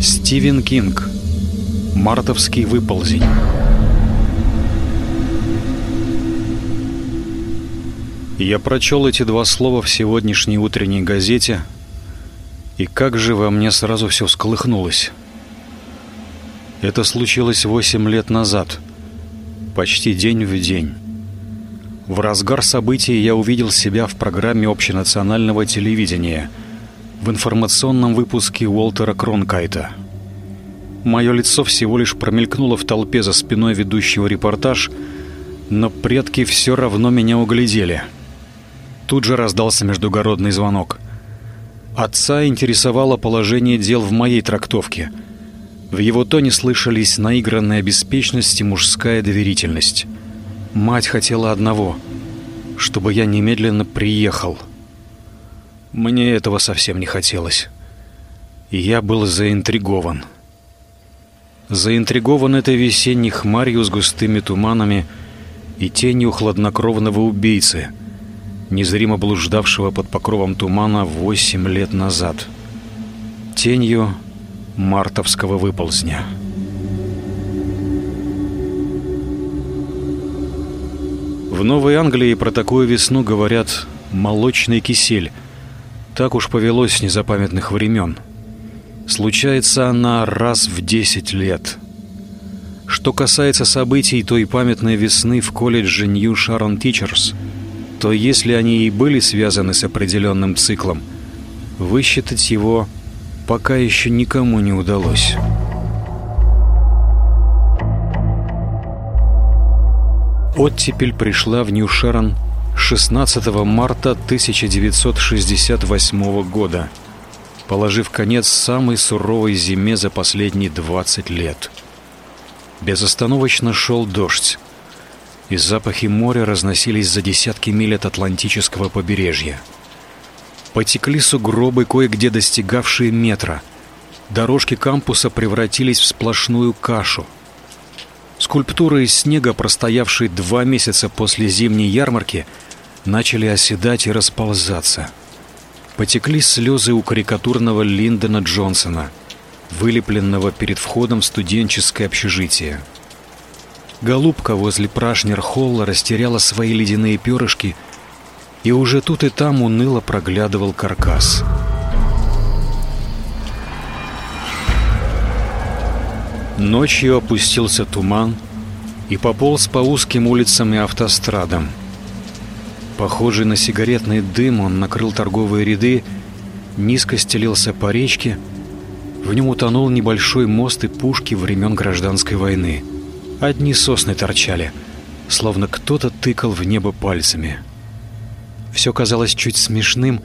Стивен Кинг. Мартовский выползень. Я прочел эти два слова в сегодняшней утренней газете, и как же во мне сразу все всколыхнулось. Это случилось восемь лет назад, почти день в день. В разгар событий я увидел себя в программе общенационального телевидения в информационном выпуске Уолтера Кронкайта. Мое лицо всего лишь промелькнуло в толпе за спиной ведущего репортаж, но предки все равно меня углядели — Тут же раздался междугородный звонок. Отца интересовало положение дел в моей трактовке. В его тоне слышались наигранная беспечность и мужская доверительность. Мать хотела одного — чтобы я немедленно приехал. Мне этого совсем не хотелось. И я был заинтригован. Заинтригован этой весенней хмарью с густыми туманами и тенью хладнокровного убийцы — незримо блуждавшего под покровом тумана восемь лет назад. Тенью мартовского выползня. В Новой Англии про такую весну говорят «молочный кисель». Так уж повелось с незапамятных времен. Случается она раз в десять лет. Что касается событий той памятной весны в колледже Нью Шарон Тичерс – то если они и были связаны с определенным циклом, высчитать его пока еще никому не удалось. Оттепель пришла в Нью-Шерон 16 марта 1968 года, положив конец самой суровой зиме за последние 20 лет. Безостановочно шел дождь и запахи моря разносились за десятки миль от Атлантического побережья. Потекли сугробы, кое-где достигавшие метра. Дорожки кампуса превратились в сплошную кашу. Скульптуры из снега, простоявшие два месяца после зимней ярмарки, начали оседать и расползаться. Потекли слезы у карикатурного Линдона Джонсона, вылепленного перед входом в студенческое общежитие. Голубка возле Прашнер-холла растеряла свои ледяные перышки, и уже тут и там уныло проглядывал каркас. Ночью опустился туман и пополз по узким улицам и автострадам. Похожий на сигаретный дым, он накрыл торговые ряды, низко стелился по речке. В нем утонул небольшой мост и пушки времен Гражданской войны. Одни сосны торчали, словно кто-то тыкал в небо пальцами. Все казалось чуть смешным,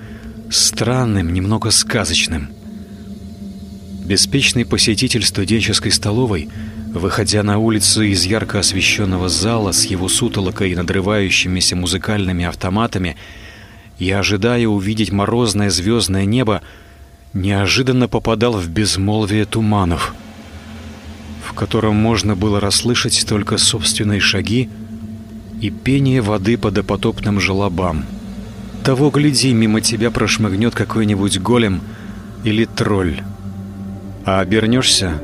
странным, немного сказочным. Беспечный посетитель студенческой столовой, выходя на улицу из ярко освещенного зала с его сутолокой и надрывающимися музыкальными автоматами и ожидая увидеть морозное звездное небо, неожиданно попадал в безмолвие туманов — в котором можно было расслышать только собственные шаги и пение воды по допотопным желобам. Того гляди, мимо тебя прошмыгнет какой-нибудь голем или тролль. А обернешься,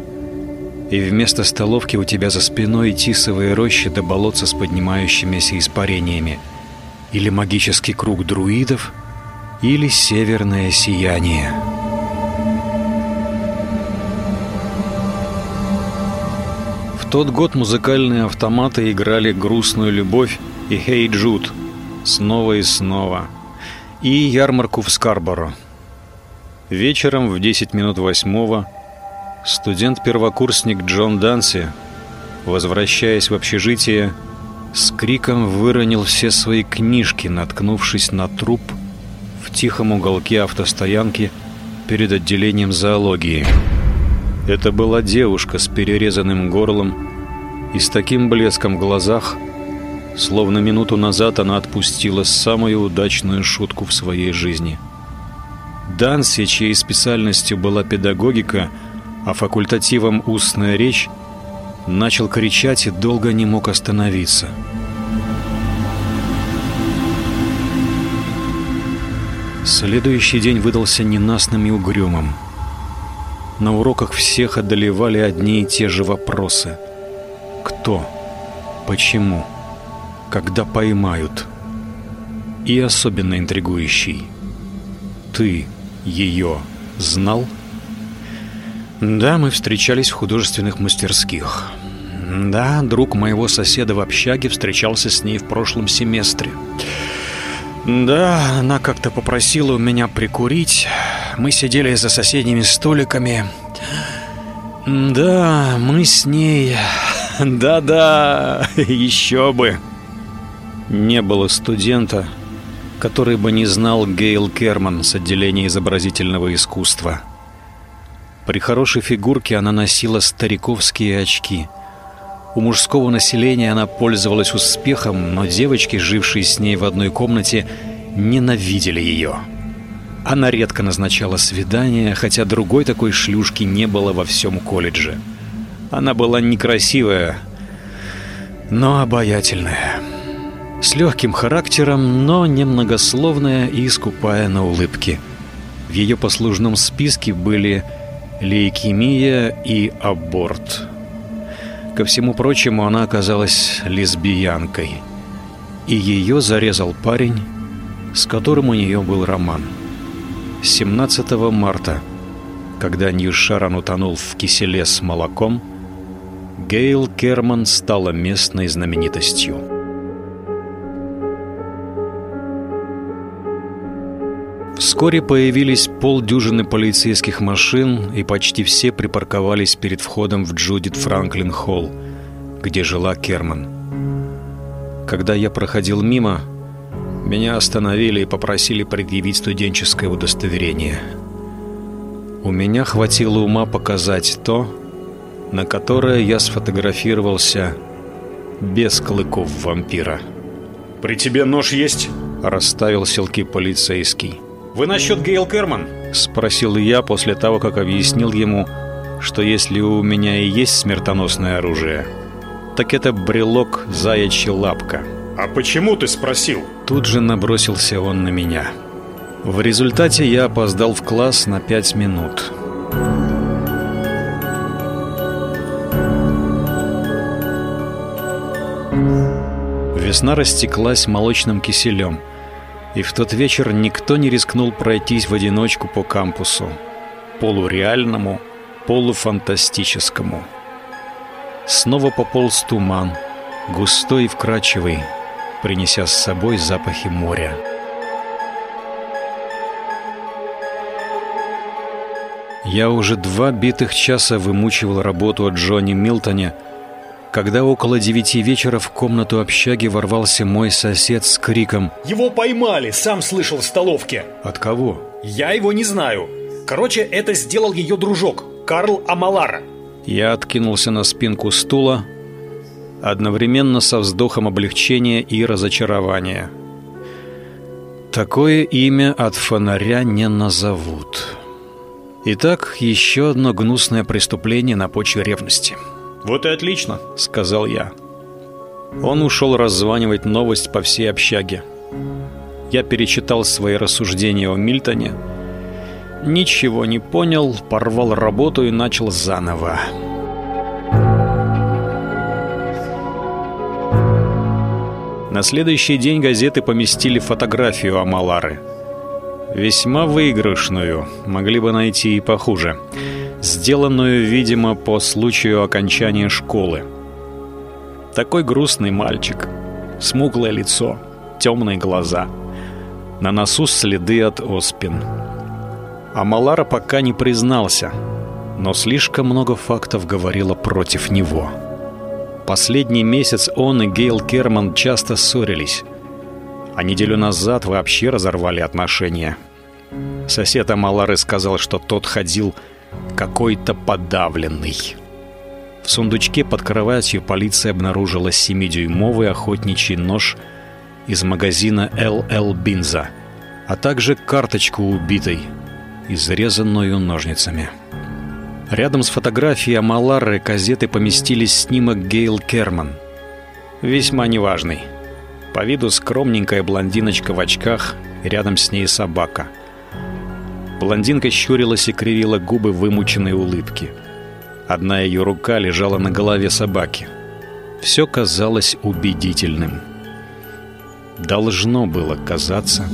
и вместо столовки у тебя за спиной тисовые рощи до болотца с поднимающимися испарениями. Или магический круг друидов, или северное сияние. тот год музыкальные автоматы играли «Грустную любовь» и «Хей, hey Джуд» снова и снова. И ярмарку в Скарборо. Вечером в 10 минут восьмого студент-первокурсник Джон Данси, возвращаясь в общежитие, с криком выронил все свои книжки, наткнувшись на труп в тихом уголке автостоянки перед отделением зоологии. Это была девушка с перерезанным горлом и с таким блеском в глазах, словно минуту назад она отпустила самую удачную шутку в своей жизни. Данси, чьей специальностью была педагогика, а факультативом устная речь, начал кричать и долго не мог остановиться. Следующий день выдался ненастным и угрюмым. на уроках всех одолевали одни и те же вопросы. Кто? Почему? Когда поймают? И особенно интригующий. Ты ее знал? Да, мы встречались в художественных мастерских. Да, друг моего соседа в общаге встречался с ней в прошлом семестре. Да, она как-то попросила у меня прикурить. Мы сидели за соседними столиками. Да, мы с ней... Да-да, еще бы. Не было студента, который бы не знал Гейл Керман с отделения изобразительного искусства. При хорошей фигурке она носила стариковские очки – у мужского населения она пользовалась успехом, но девочки, жившие с ней в одной комнате, ненавидели ее. Она редко назначала свидания, хотя другой такой шлюшки не было во всем колледже. Она была некрасивая, но обаятельная. С легким характером, но немногословная и скупая на улыбки. В ее послужном списке были лейкемия и аборт – Ко всему прочему, она оказалась лесбиянкой. И ее зарезал парень, с которым у нее был роман. 17 марта, когда Ньюшаран утонул в киселе с молоком, Гейл Керман стала местной знаменитостью. Вскоре появились полдюжины полицейских машин, и почти все припарковались перед входом в Джудит Франклин Холл, где жила Керман. Когда я проходил мимо, меня остановили и попросили предъявить студенческое удостоверение. У меня хватило ума показать то, на которое я сфотографировался без клыков вампира. «При тебе нож есть?» – расставил селки полицейский. «Вы насчет Гейл Керман?» — спросил я после того, как объяснил ему, что если у меня и есть смертоносное оружие, так это брелок заячья лапка. «А почему ты спросил?» Тут же набросился он на меня. В результате я опоздал в класс на пять минут. Весна растеклась молочным киселем — и в тот вечер никто не рискнул пройтись в одиночку по кампусу. Полуреальному, полуфантастическому. Снова пополз туман, густой и вкрадчивый, принеся с собой запахи моря. Я уже два битых часа вымучивал работу от Джонни Милтоне, когда около девяти вечера в комнату общаги ворвался мой сосед с криком «Его поймали! Сам слышал в столовке!» «От кого?» «Я его не знаю. Короче, это сделал ее дружок, Карл Амалара». Я откинулся на спинку стула, одновременно со вздохом облегчения и разочарования. Такое имя от фонаря не назовут. Итак, еще одно гнусное преступление на почве ревности – «Вот и отлично», — сказал я. Он ушел раззванивать новость по всей общаге. Я перечитал свои рассуждения о Мильтоне. Ничего не понял, порвал работу и начал заново. На следующий день газеты поместили фотографию Амалары. Весьма выигрышную, могли бы найти и похуже сделанную, видимо, по случаю окончания школы. Такой грустный мальчик, смуглое лицо, темные глаза. На носу следы от оспин. А Малара пока не признался, но слишком много фактов говорило против него. Последний месяц он и Гейл Керман часто ссорились, а неделю назад вообще разорвали отношения. Сосед Амалары сказал, что тот ходил какой-то подавленный. В сундучке под кроватью полиция обнаружила 7-дюймовый охотничий нож из магазина LL Бинза, а также карточку убитой, изрезанную ножницами. Рядом с фотографией Амалары газеты поместились снимок Гейл Керман. Весьма неважный. По виду скромненькая блондиночка в очках, рядом с ней собака – Блондинка щурилась и кривила губы вымученной улыбки. Одна ее рука лежала на голове собаки. Все казалось убедительным. Должно было казаться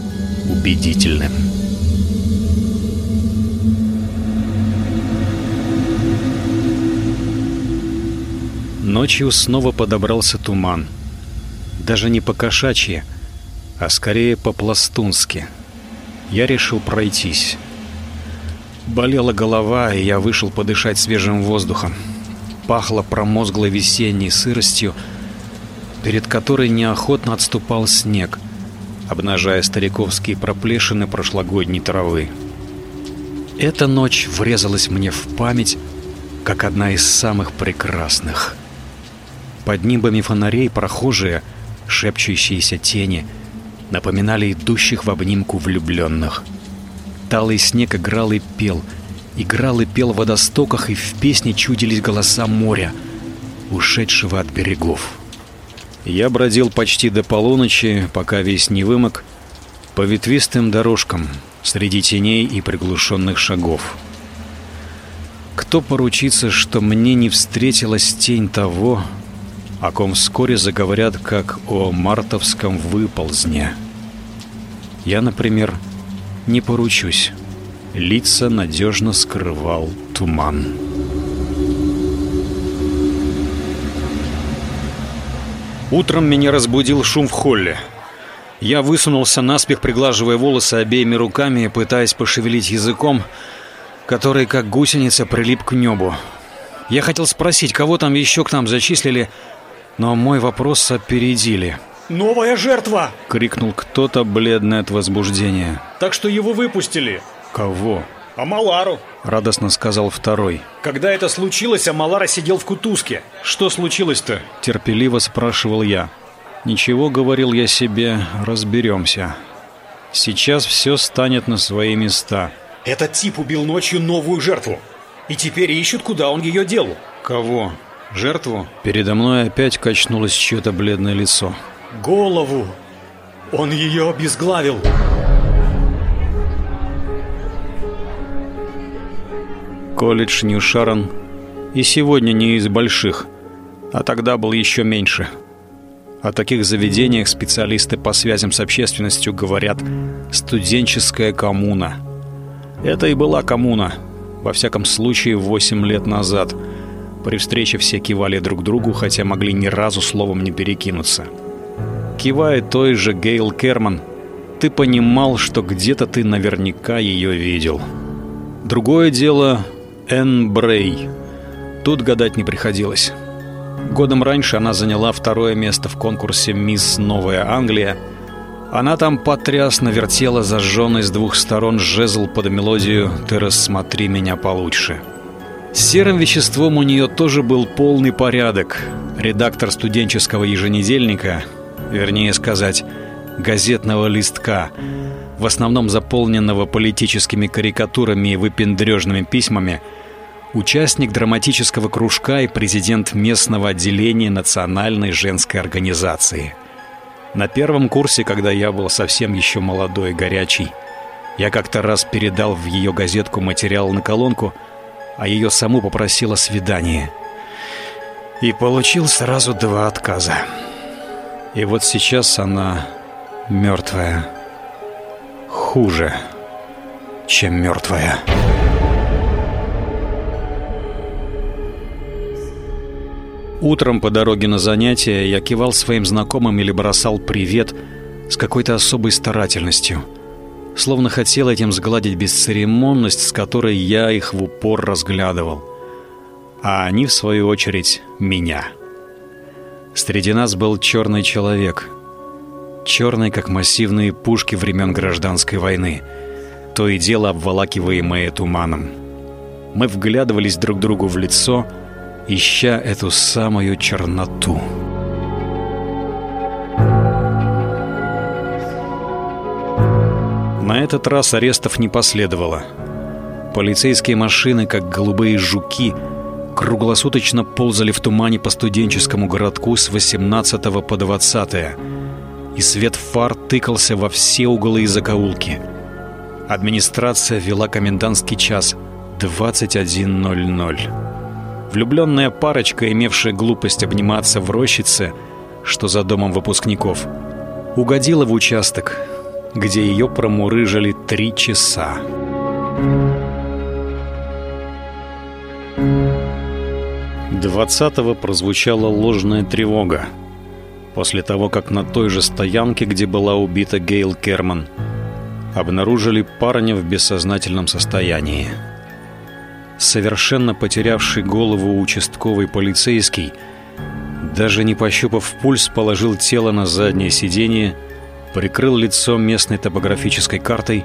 убедительным. Ночью снова подобрался туман. Даже не по-кошачьи, а скорее по-пластунски. Я решил пройтись. Болела голова, и я вышел подышать свежим воздухом. Пахло промозглой весенней сыростью, перед которой неохотно отступал снег, обнажая стариковские проплешины прошлогодней травы. Эта ночь врезалась мне в память, как одна из самых прекрасных. Под нимбами фонарей прохожие, шепчущиеся тени, напоминали идущих в обнимку влюбленных — Талый снег играл и пел. Играл и пел в водостоках, и в песне чудились голоса моря, ушедшего от берегов. Я бродил почти до полуночи, пока весь не вымок, по ветвистым дорожкам, среди теней и приглушенных шагов. Кто поручится, что мне не встретилась тень того, о ком вскоре заговорят как о мартовском выползне? Я, например, не поручусь. Лица надежно скрывал туман. Утром меня разбудил шум в холле. Я высунулся наспех, приглаживая волосы обеими руками, пытаясь пошевелить языком, который, как гусеница, прилип к небу. Я хотел спросить, кого там еще к нам зачислили, но мой вопрос опередили — «Новая жертва!» — крикнул кто-то, бледный от возбуждения. «Так что его выпустили!» «Кого?» «Амалару!» — радостно сказал второй. «Когда это случилось, Амалара сидел в кутузке. Что случилось-то?» — терпеливо спрашивал я. «Ничего, — говорил я себе, — разберемся. Сейчас все станет на свои места». «Этот тип убил ночью новую жертву. И теперь ищут, куда он ее дел». «Кого? Жертву?» Передо мной опять качнулось чье-то бледное лицо голову. Он ее обезглавил. Колледж Нью-Шарон и сегодня не из больших, а тогда был еще меньше. О таких заведениях специалисты по связям с общественностью говорят «студенческая коммуна». Это и была коммуна, во всяком случае, 8 лет назад. При встрече все кивали друг другу, хотя могли ни разу словом не перекинуться. Кивая той же Гейл Керман, ты понимал, что где-то ты наверняка ее видел. Другое дело Энн Брей. Тут гадать не приходилось. Годом раньше она заняла второе место в конкурсе «Мисс Новая Англия». Она там потрясно вертела зажженный с двух сторон жезл под мелодию «Ты рассмотри меня получше». С серым веществом у нее тоже был полный порядок. Редактор студенческого еженедельника вернее сказать, газетного листка, в основном заполненного политическими карикатурами и выпендрежными письмами, участник драматического кружка и президент местного отделения Национальной женской организации. На первом курсе, когда я был совсем еще молодой и горячий, я как-то раз передал в ее газетку материал на колонку, а ее саму попросила свидание. И получил сразу два отказа. И вот сейчас она мертвая. Хуже, чем мертвая. Утром по дороге на занятия я кивал своим знакомым или бросал привет с какой-то особой старательностью. Словно хотел этим сгладить бесцеремонность, с которой я их в упор разглядывал. А они, в свою очередь, меня. Среди нас был черный человек. Черный, как массивные пушки времен гражданской войны, то и дело обволакиваемые туманом. Мы вглядывались друг другу в лицо, ища эту самую черноту. На этот раз арестов не последовало. Полицейские машины, как голубые жуки, круглосуточно ползали в тумане по студенческому городку с 18 по 20 и свет фар тыкался во все углы и закоулки. Администрация вела комендантский час 21.00. Влюбленная парочка, имевшая глупость обниматься в рощице, что за домом выпускников, угодила в участок, где ее промурыжили три часа. Двадцатого прозвучала ложная тревога. После того, как на той же стоянке, где была убита Гейл Керман, обнаружили парня в бессознательном состоянии. Совершенно потерявший голову участковый полицейский, даже не пощупав пульс, положил тело на заднее сиденье, прикрыл лицо местной топографической картой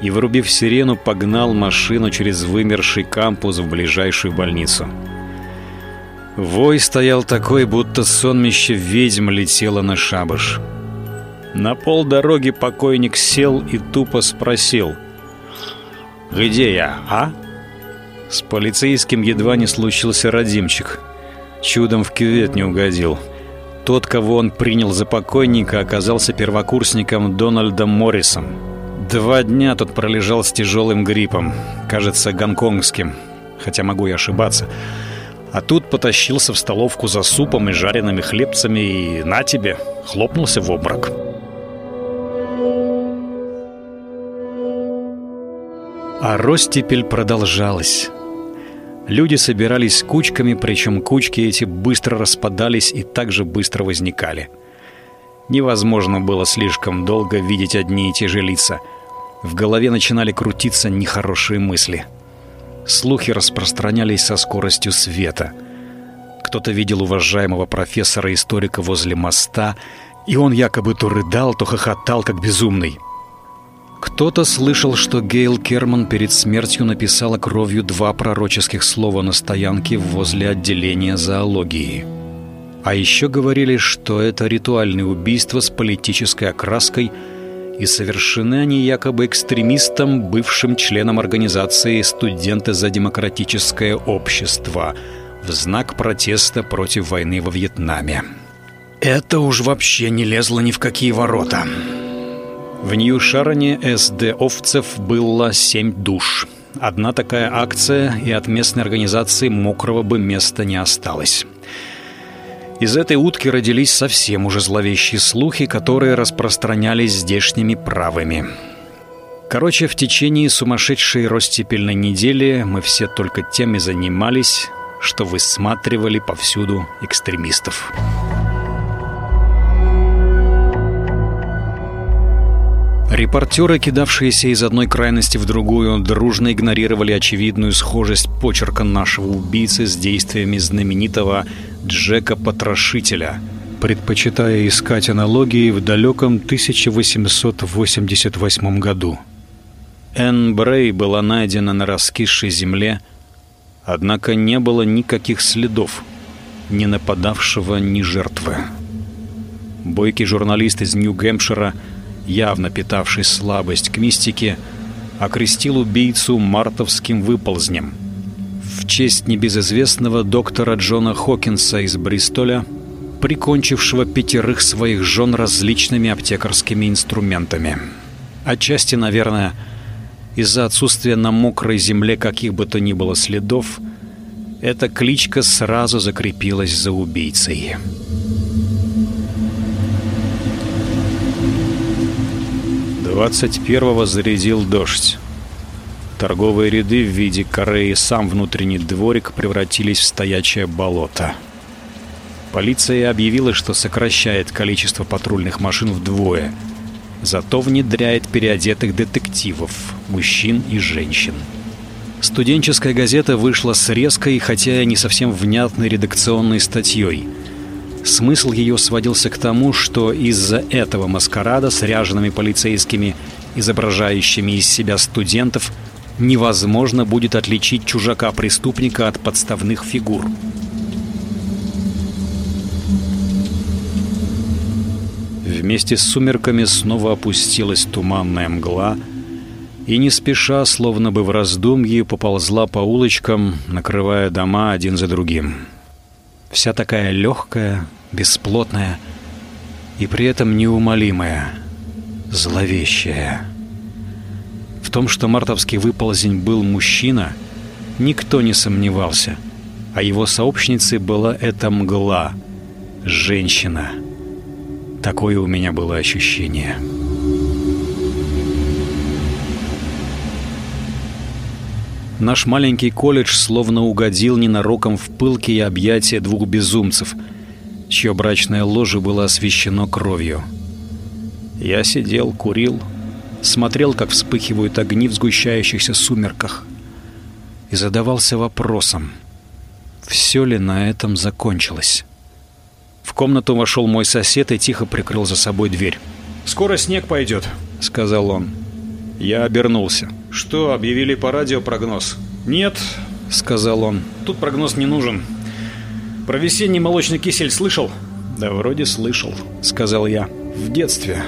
и, вырубив сирену, погнал машину через вымерший кампус в ближайшую больницу. Вой стоял такой, будто сонмище ведьм летело на шабаш. На полдороги покойник сел и тупо спросил. «Где я, а?» С полицейским едва не случился родимчик. Чудом в кювет не угодил. Тот, кого он принял за покойника, оказался первокурсником Дональдом Моррисом. Два дня тот пролежал с тяжелым гриппом, кажется, гонконгским, хотя могу и ошибаться. А тут потащился в столовку за супом и жареными хлебцами и на тебе, хлопнулся в обморок. А ростепель продолжалась. Люди собирались кучками, причем кучки эти быстро распадались и также быстро возникали. Невозможно было слишком долго видеть одни и те же лица. В голове начинали крутиться нехорошие мысли. Слухи распространялись со скоростью света. Кто-то видел уважаемого профессора-историка возле моста, и он якобы то рыдал, то хохотал, как безумный. Кто-то слышал, что Гейл Керман перед смертью написала кровью два пророческих слова на стоянке возле отделения зоологии. А еще говорили, что это ритуальное убийство с политической окраской, и совершены они якобы экстремистом, бывшим членом организации «Студенты за демократическое общество» в знак протеста против войны во Вьетнаме. Это уж вообще не лезло ни в какие ворота. В Нью-Шароне СД-овцев было семь душ. Одна такая акция, и от местной организации мокрого бы места не осталось. Из этой утки родились совсем уже зловещие слухи, которые распространялись здешними правыми. Короче, в течение сумасшедшей ростепельной недели мы все только тем и занимались, что высматривали повсюду экстремистов. Репортеры, кидавшиеся из одной крайности в другую, дружно игнорировали очевидную схожесть почерка нашего убийцы с действиями знаменитого Джека Потрошителя, предпочитая искать аналогии в далеком 1888 году. Энн Брей была найдена на раскисшей земле, однако не было никаких следов ни нападавшего, ни жертвы. Бойкий журналист из Нью-Гэмпшира – явно питавший слабость к мистике, окрестил убийцу мартовским выползнем. В честь небезызвестного доктора Джона Хокинса из Бристоля, прикончившего пятерых своих жен различными аптекарскими инструментами. Отчасти, наверное, из-за отсутствия на мокрой земле каких бы то ни было следов, эта кличка сразу закрепилась за убийцей. 21-го зарядил дождь. Торговые ряды в виде коры и сам внутренний дворик превратились в стоячее болото. Полиция объявила, что сокращает количество патрульных машин вдвое, зато внедряет переодетых детективов, мужчин и женщин. Студенческая газета вышла с резкой, хотя и не совсем внятной редакционной статьей – Смысл ее сводился к тому, что из-за этого маскарада с ряжеными полицейскими, изображающими из себя студентов, невозможно будет отличить чужака-преступника от подставных фигур. Вместе с сумерками снова опустилась туманная мгла, и не спеша, словно бы в раздумье, поползла по улочкам, накрывая дома один за другим вся такая легкая, бесплотная и при этом неумолимая, зловещая. В том, что мартовский выползень был мужчина, никто не сомневался. А его сообщницей была эта мгла. Женщина. Такое у меня было ощущение. Наш маленький колледж словно угодил ненароком в пылкие объятия двух безумцев, чье брачное ложе было освещено кровью. Я сидел, курил, смотрел, как вспыхивают огни в сгущающихся сумерках, и задавался вопросом, все ли на этом закончилось. В комнату вошел мой сосед и тихо прикрыл за собой дверь. «Скоро снег пойдет», — сказал он. Я обернулся. «Что, объявили по радио прогноз?» «Нет», — сказал он. «Тут прогноз не нужен. Про весенний молочный кисель слышал?» «Да вроде слышал», — сказал я. «В детстве.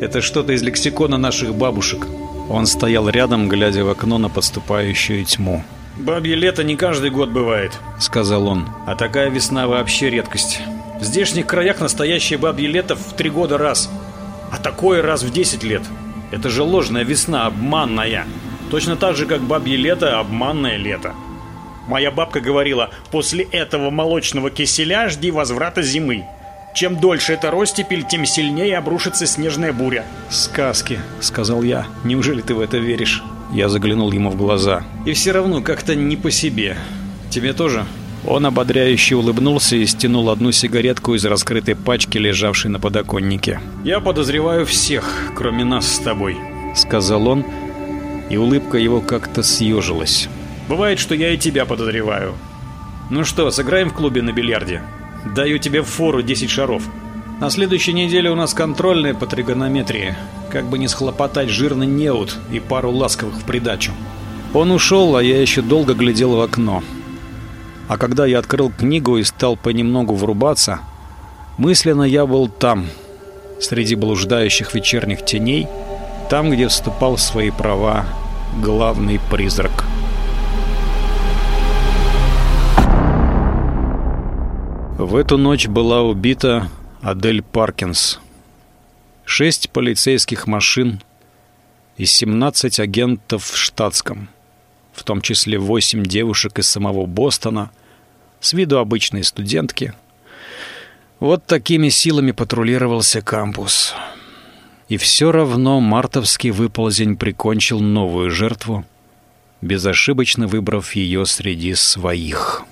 Это что-то из лексикона наших бабушек». Он стоял рядом, глядя в окно на подступающую тьму. «Бабье лето не каждый год бывает», — сказал он. «А такая весна вообще редкость. В здешних краях настоящее бабье лето в три года раз, а такое раз в десять лет. Это же ложная весна, обманная. Точно так же, как бабье лето, обманное лето. Моя бабка говорила, после этого молочного киселя жди возврата зимы. Чем дольше эта ростепель, тем сильнее обрушится снежная буря. «Сказки», — сказал я. «Неужели ты в это веришь?» Я заглянул ему в глаза. «И все равно как-то не по себе. Тебе тоже?» Он ободряюще улыбнулся и стянул одну сигаретку из раскрытой пачки, лежавшей на подоконнике. «Я подозреваю всех, кроме нас с тобой», — сказал он, и улыбка его как-то съежилась. «Бывает, что я и тебя подозреваю. Ну что, сыграем в клубе на бильярде? Даю тебе в фору 10 шаров. На следующей неделе у нас контрольные по тригонометрии, как бы не схлопотать жирный неуд и пару ласковых в придачу». Он ушел, а я еще долго глядел в окно. А когда я открыл книгу и стал понемногу врубаться, мысленно я был там, среди блуждающих вечерних теней, там, где вступал в свои права главный призрак. В эту ночь была убита Адель Паркинс. Шесть полицейских машин и 17 агентов в штатском – в том числе восемь девушек из самого Бостона, с виду обычные студентки. Вот такими силами патрулировался кампус. И все равно мартовский выползень прикончил новую жертву, безошибочно выбрав ее среди своих.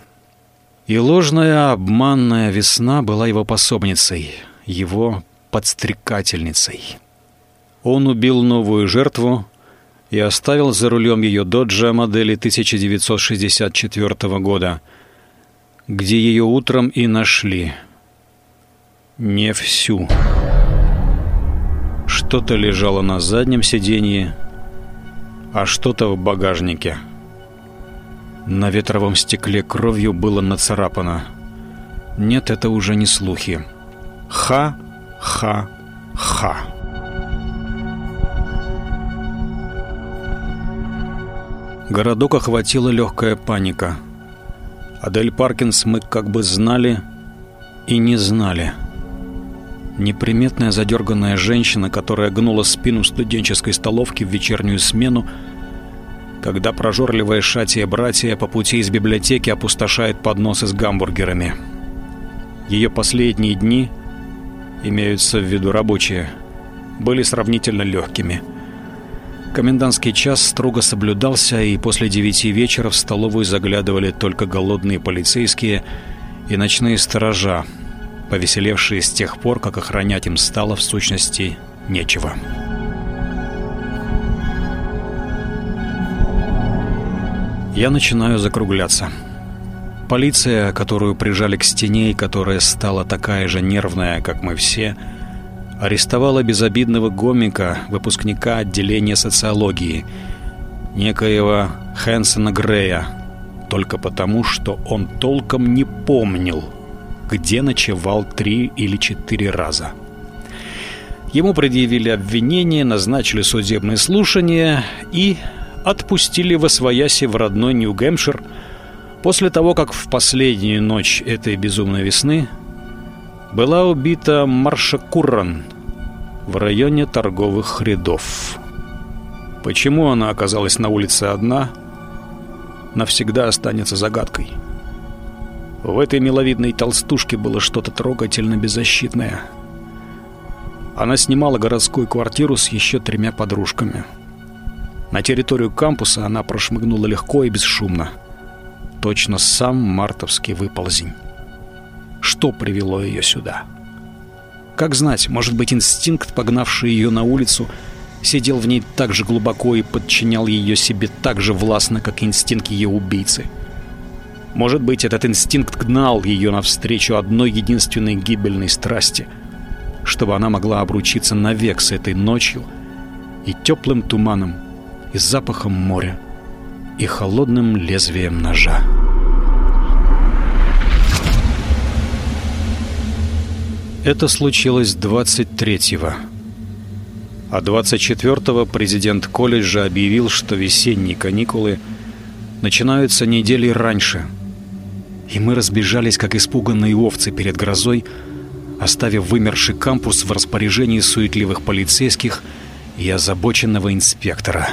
И ложная обманная весна была его пособницей, его подстрекательницей. Он убил новую жертву, и оставил за рулем ее доджа модели 1964 года, где ее утром и нашли. Не всю. Что-то лежало на заднем сиденье, а что-то в багажнике. На ветровом стекле кровью было нацарапано. Нет, это уже не слухи. Ха-ха-ха. Городок охватила легкая паника. Адель Паркинс мы как бы знали и не знали. Неприметная задерганная женщина, которая гнула спину студенческой столовки в вечернюю смену, когда прожорливая шатия братья по пути из библиотеки опустошает подносы с гамбургерами. Ее последние дни, имеются в виду рабочие, были сравнительно легкими – Комендантский час строго соблюдался, и после девяти вечера в столовую заглядывали только голодные полицейские и ночные сторожа, повеселевшие с тех пор, как охранять им стало в сущности нечего. Я начинаю закругляться. Полиция, которую прижали к стене и которая стала такая же нервная, как мы все – арестовала безобидного гомика, выпускника отделения социологии, некоего Хэнсона Грея, только потому, что он толком не помнил, где ночевал три или четыре раза. Ему предъявили обвинение, назначили судебное слушание и отпустили во свояси в родной Нью-Гэмпшир после того, как в последнюю ночь этой безумной весны была убита Марша Курран в районе торговых рядов. Почему она оказалась на улице одна, навсегда останется загадкой. В этой миловидной толстушке было что-то трогательно беззащитное. Она снимала городскую квартиру с еще тремя подружками. На территорию кампуса она прошмыгнула легко и бесшумно. Точно сам мартовский выползень. Что привело ее сюда? Как знать, может быть, инстинкт, погнавший ее на улицу, сидел в ней так же глубоко и подчинял ее себе так же властно, как инстинкт ее убийцы. Может быть, этот инстинкт гнал ее навстречу одной единственной гибельной страсти, чтобы она могла обручиться навек с этой ночью и теплым туманом, и запахом моря, и холодным лезвием ножа. Это случилось 23-го. А 24-го президент колледжа объявил, что весенние каникулы начинаются недели раньше. И мы разбежались, как испуганные овцы перед грозой, оставив вымерший кампус в распоряжении суетливых полицейских и озабоченного инспектора.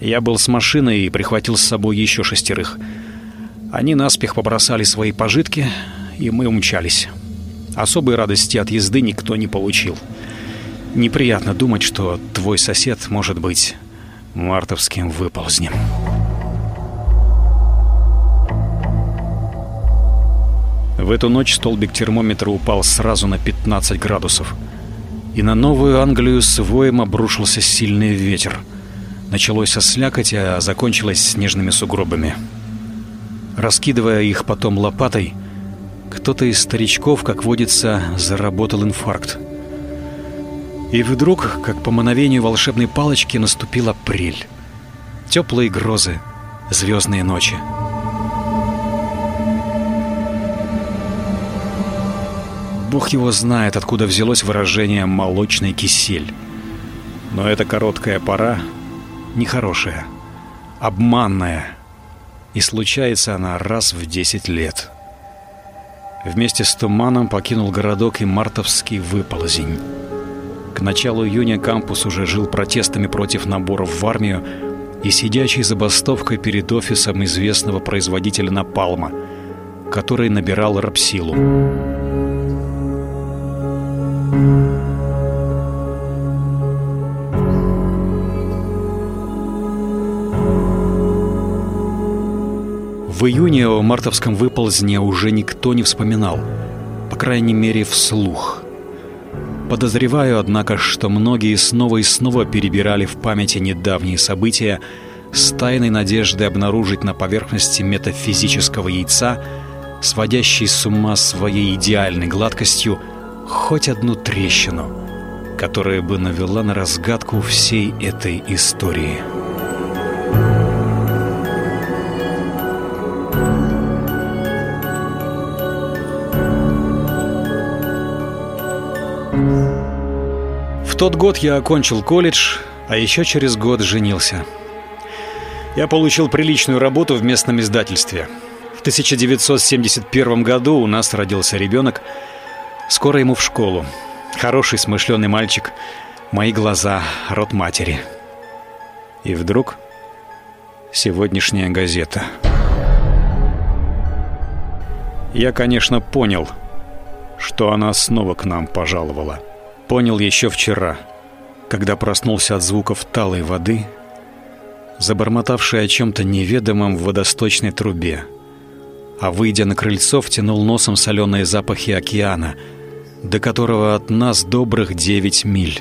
Я был с машиной и прихватил с собой еще шестерых. Они наспех побросали свои пожитки, и мы умчались. Особой радости от езды никто не получил. Неприятно думать, что твой сосед может быть мартовским выползнем. В эту ночь столбик термометра упал сразу на 15 градусов. И на Новую Англию с воем обрушился сильный ветер. Началось ослякоть, а закончилось снежными сугробами. Раскидывая их потом лопатой, кто-то из старичков, как водится, заработал инфаркт. И вдруг, как по мановению волшебной палочки, наступил апрель. Теплые грозы, звездные ночи. Бог его знает, откуда взялось выражение «молочный кисель». Но эта короткая пора нехорошая, обманная, и случается она раз в десять лет. Вместе с туманом покинул городок и мартовский выползень. К началу июня кампус уже жил протестами против наборов в армию и сидячей забастовкой перед офисом известного производителя напалма, который набирал рапсилу. В июне о мартовском выползне уже никто не вспоминал, по крайней мере вслух. Подозреваю, однако, что многие снова и снова перебирали в памяти недавние события с тайной надеждой обнаружить на поверхности метафизического яйца, сводящей с ума своей идеальной гладкостью, хоть одну трещину, которая бы навела на разгадку всей этой истории. Тот год я окончил колледж, а еще через год женился. Я получил приличную работу в местном издательстве. В 1971 году у нас родился ребенок. Скоро ему в школу. Хороший, смышленый мальчик. Мои глаза, рот матери. И вдруг сегодняшняя газета. Я, конечно, понял, что она снова к нам пожаловала понял еще вчера, когда проснулся от звуков талой воды, забормотавшей о чем-то неведомом в водосточной трубе, а выйдя на крыльцо, втянул носом соленые запахи океана, до которого от нас добрых девять миль.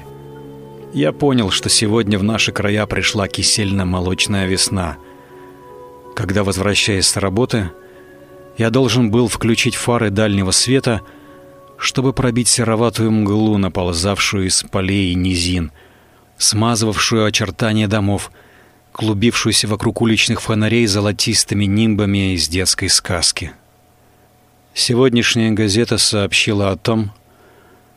Я понял, что сегодня в наши края пришла кисельно-молочная весна. Когда, возвращаясь с работы, я должен был включить фары дальнего света — чтобы пробить сероватую мглу, наползавшую из полей и низин, смазывавшую очертания домов, клубившуюся вокруг уличных фонарей золотистыми нимбами из детской сказки. Сегодняшняя газета сообщила о том,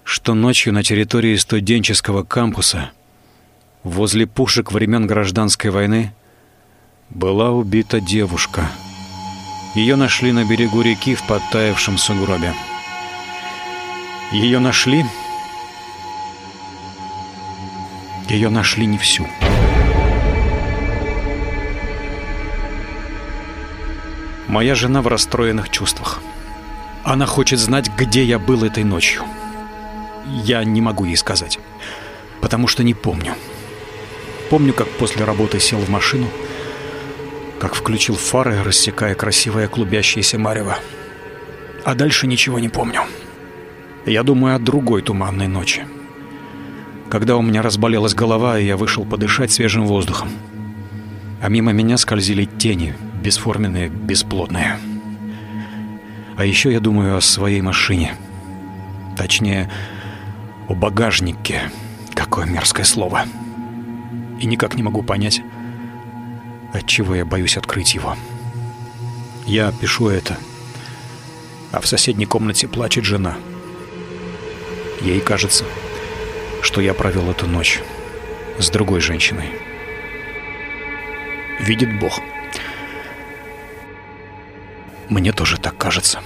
что ночью на территории студенческого кампуса возле пушек времен гражданской войны была убита девушка. Ее нашли на берегу реки в подтаявшем сугробе. Ее нашли. Ее нашли не всю. Моя жена в расстроенных чувствах. Она хочет знать, где я был этой ночью. Я не могу ей сказать, потому что не помню. Помню, как после работы сел в машину, как включил фары, рассекая красивое клубящееся марево. А дальше ничего не помню. Я думаю о другой туманной ночи. Когда у меня разболелась голова, и я вышел подышать свежим воздухом. А мимо меня скользили тени, бесформенные, бесплотные. А еще я думаю о своей машине. Точнее, о багажнике. Какое мерзкое слово. И никак не могу понять, от чего я боюсь открыть его. Я пишу это, а в соседней комнате плачет жена. Ей кажется, что я провел эту ночь с другой женщиной. Видит Бог. Мне тоже так кажется.